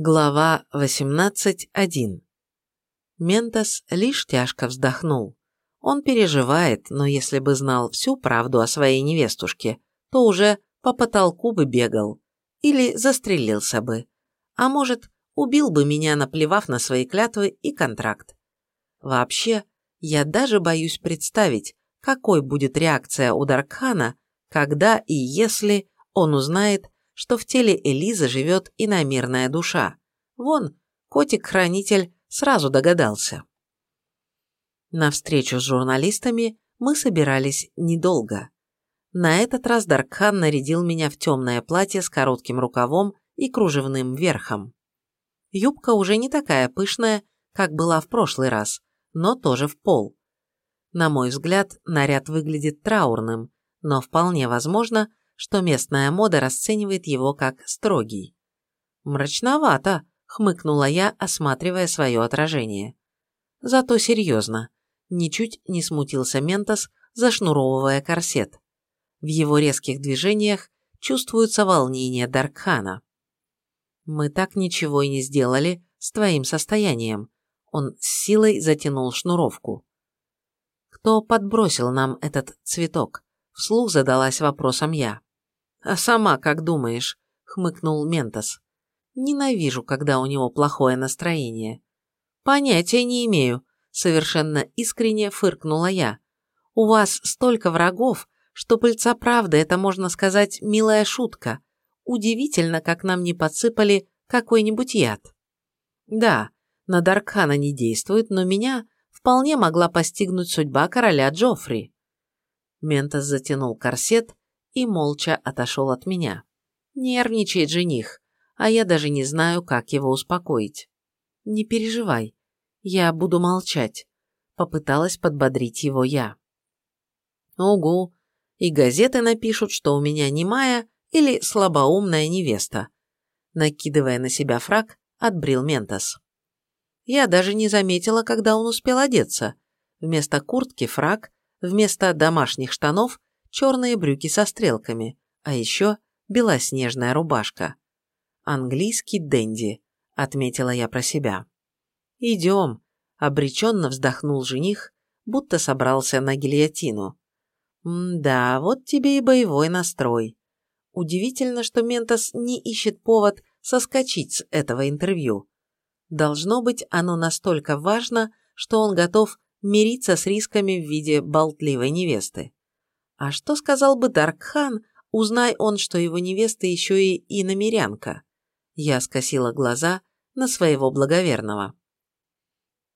Глава 18.1 Ментос лишь тяжко вздохнул. Он переживает, но если бы знал всю правду о своей невестушке, то уже по потолку бы бегал. Или застрелился бы. А может, убил бы меня, наплевав на свои клятвы и контракт. Вообще, я даже боюсь представить, какой будет реакция у Даркхана, когда и если он узнает, что в теле Элизы живет иномирная душа. Вон, котик-хранитель сразу догадался. На встречу с журналистами мы собирались недолго. На этот раз Даркхан нарядил меня в темное платье с коротким рукавом и кружевным верхом. Юбка уже не такая пышная, как была в прошлый раз, но тоже в пол. На мой взгляд, наряд выглядит траурным, но вполне возможно, что местная мода расценивает его как строгий. «Мрачновато», — хмыкнула я, осматривая свое отражение. Зато серьезно. Ничуть не смутился Ментос, зашнуровывая корсет. В его резких движениях чувствуется волнение Даркхана. «Мы так ничего и не сделали с твоим состоянием». Он с силой затянул шнуровку. «Кто подбросил нам этот цветок?» Вслух задалась вопросом я. «А сама как думаешь?» – хмыкнул Ментос. «Ненавижу, когда у него плохое настроение». «Понятия не имею», – совершенно искренне фыркнула я. «У вас столько врагов, что пыльца правды – это, можно сказать, милая шутка. Удивительно, как нам не подсыпали какой-нибудь яд». «Да, на Даркхана не действует, но меня вполне могла постигнуть судьба короля Джоффри». Ментос затянул корсет и молча отошел от меня. Нервничает жених, а я даже не знаю, как его успокоить. «Не переживай, я буду молчать», — попыталась подбодрить его я. «Угу, и газеты напишут, что у меня немая или слабоумная невеста», накидывая на себя фраг, отбрил Ментос. Я даже не заметила, когда он успел одеться. Вместо куртки фраг, вместо домашних штанов черные брюки со стрелками, а еще белоснежная рубашка. «Английский денди», — отметила я про себя. «Идем», — обреченно вздохнул жених, будто собрался на гильотину. «Да, вот тебе и боевой настрой. Удивительно, что Ментос не ищет повод соскочить с этого интервью. Должно быть, оно настолько важно, что он готов мириться с рисками в виде болтливой невесты. А что сказал бы Даркхан, узнай он, что его невеста еще и иномерянка? Я скосила глаза на своего благоверного.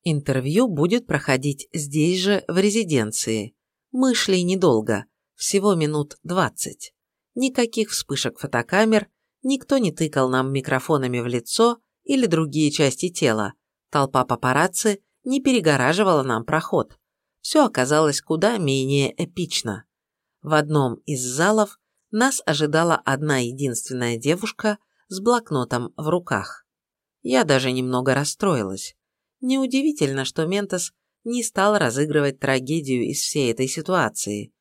Интервью будет проходить здесь же, в резиденции. Мы шли недолго, всего минут двадцать. Никаких вспышек фотокамер, никто не тыкал нам микрофонами в лицо или другие части тела. Толпа папарацци не перегораживала нам проход. Все оказалось куда менее эпично. В одном из залов нас ожидала одна единственная девушка с блокнотом в руках. Я даже немного расстроилась. Неудивительно, что Ментос не стал разыгрывать трагедию из всей этой ситуации.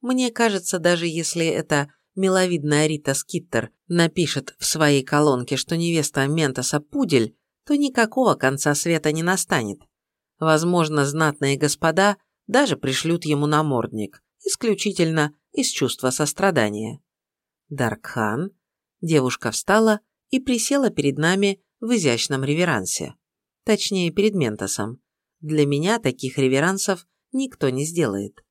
Мне кажется, даже если эта миловидная Рита Скиттер напишет в своей колонке, что невеста Ментоса пудель, то никакого конца света не настанет. Возможно, знатные господа даже пришлют ему намордник исключительно из чувства сострадания. Даркхан, девушка встала и присела перед нами в изящном реверансе. Точнее, перед Ментосом. Для меня таких реверансов никто не сделает.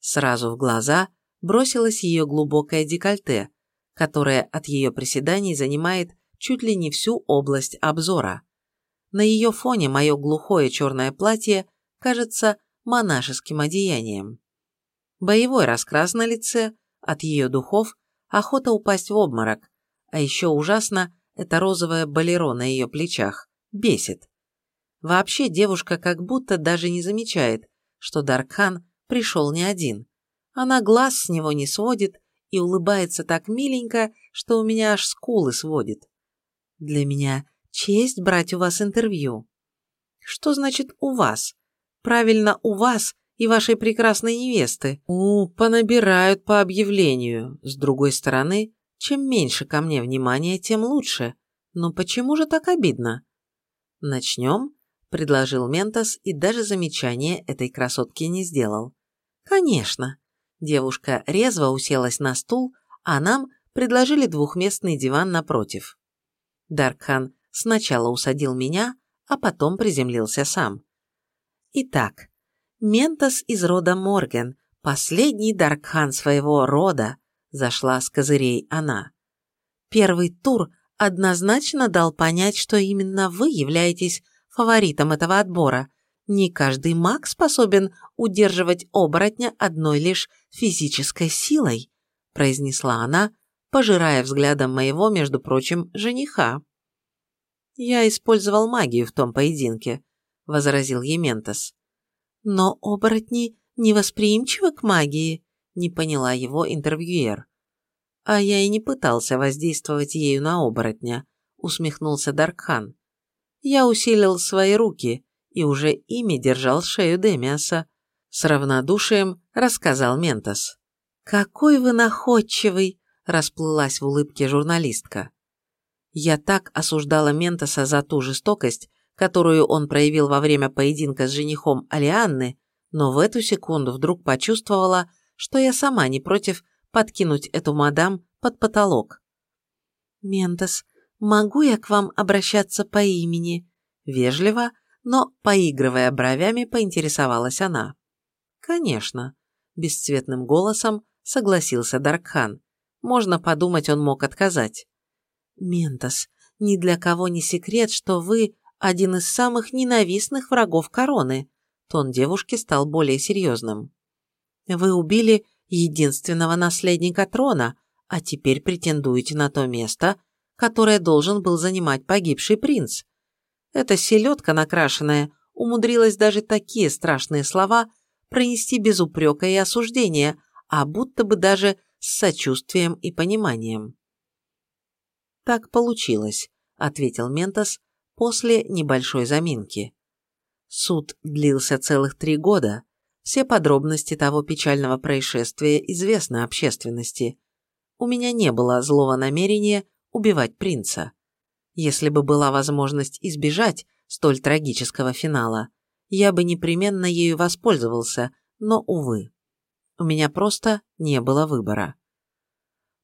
Сразу в глаза бросилось ее глубокое декольте, которое от ее приседаний занимает чуть ли не всю область обзора. На ее фоне мое глухое черное платье кажется монашеским одеянием. Боевой раскрас на лице, от ее духов охота упасть в обморок, а еще ужасно это розовое болеро на ее плечах. Бесит. Вообще девушка как будто даже не замечает, что Даркхан пришел не один. Она глаз с него не сводит и улыбается так миленько, что у меня аж скулы сводит. Для меня честь брать у вас интервью. Что значит «у вас»? Правильно, у вас и вашей прекрасной невесты. У, понабирают по объявлению. С другой стороны, чем меньше ко мне внимания, тем лучше. Но почему же так обидно? Начнем, предложил Ментос и даже замечание этой красотки не сделал. Конечно. Девушка резво уселась на стул, а нам предложили двухместный диван напротив. Даркхан сначала усадил меня, а потом приземлился сам. Итак, Ментос из рода Морген, последний Даркхан своего рода, зашла с козырей она. Первый тур однозначно дал понять, что именно вы являетесь фаворитом этого отбора. Не каждый маг способен удерживать оборотня одной лишь физической силой, произнесла она, пожирая взглядом моего, между прочим, жениха. «Я использовал магию в том поединке», — возразил Ементос. «Но оборотни невосприимчивы к магии», — не поняла его интервьюер. «А я и не пытался воздействовать ею на оборотня», — усмехнулся Даркхан. «Я усилил свои руки и уже ими держал шею Демиаса», — с равнодушием рассказал Ментос. «Какой вы находчивый!» – расплылась в улыбке журналистка. Я так осуждала Ментоса за ту жестокость, которую он проявил во время поединка с женихом Алианны, но в эту секунду вдруг почувствовала, что я сама не против подкинуть эту мадам под потолок. «Ментос, могу я к вам обращаться по имени?» Вежливо, но, поигрывая бровями, поинтересовалась она. «Конечно», – бесцветным голосом согласился Даркхан. Можно подумать, он мог отказать. «Ментос, ни для кого не секрет, что вы один из самых ненавистных врагов короны», тон девушки стал более серьезным. «Вы убили единственного наследника трона, а теперь претендуете на то место, которое должен был занимать погибший принц. Эта селедка накрашенная умудрилась даже такие страшные слова пронести без упрека и осуждения, а будто бы даже с сочувствием и пониманием. «Так получилось», – ответил Ментос после небольшой заминки. Суд длился целых три года. Все подробности того печального происшествия известны общественности. У меня не было злого намерения убивать принца. Если бы была возможность избежать столь трагического финала, я бы непременно ею воспользовался, но, увы. У меня просто не было выбора.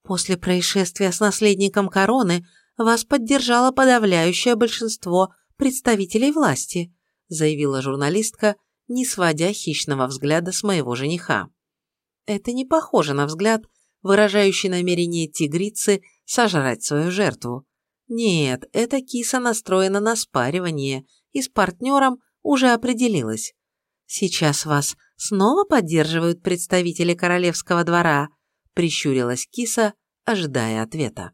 После происшествия с наследником короны вас поддержало подавляющее большинство представителей власти, заявила журналистка, не сводя хищного взгляда с моего жениха. Это не похоже на взгляд, выражающий намерение тигрицы сожрать свою жертву. Нет, эта киса настроена на спаривание и с партнером уже определилась. Сейчас вас снова поддерживают представители королевского двора?» – прищурилась киса, ожидая ответа.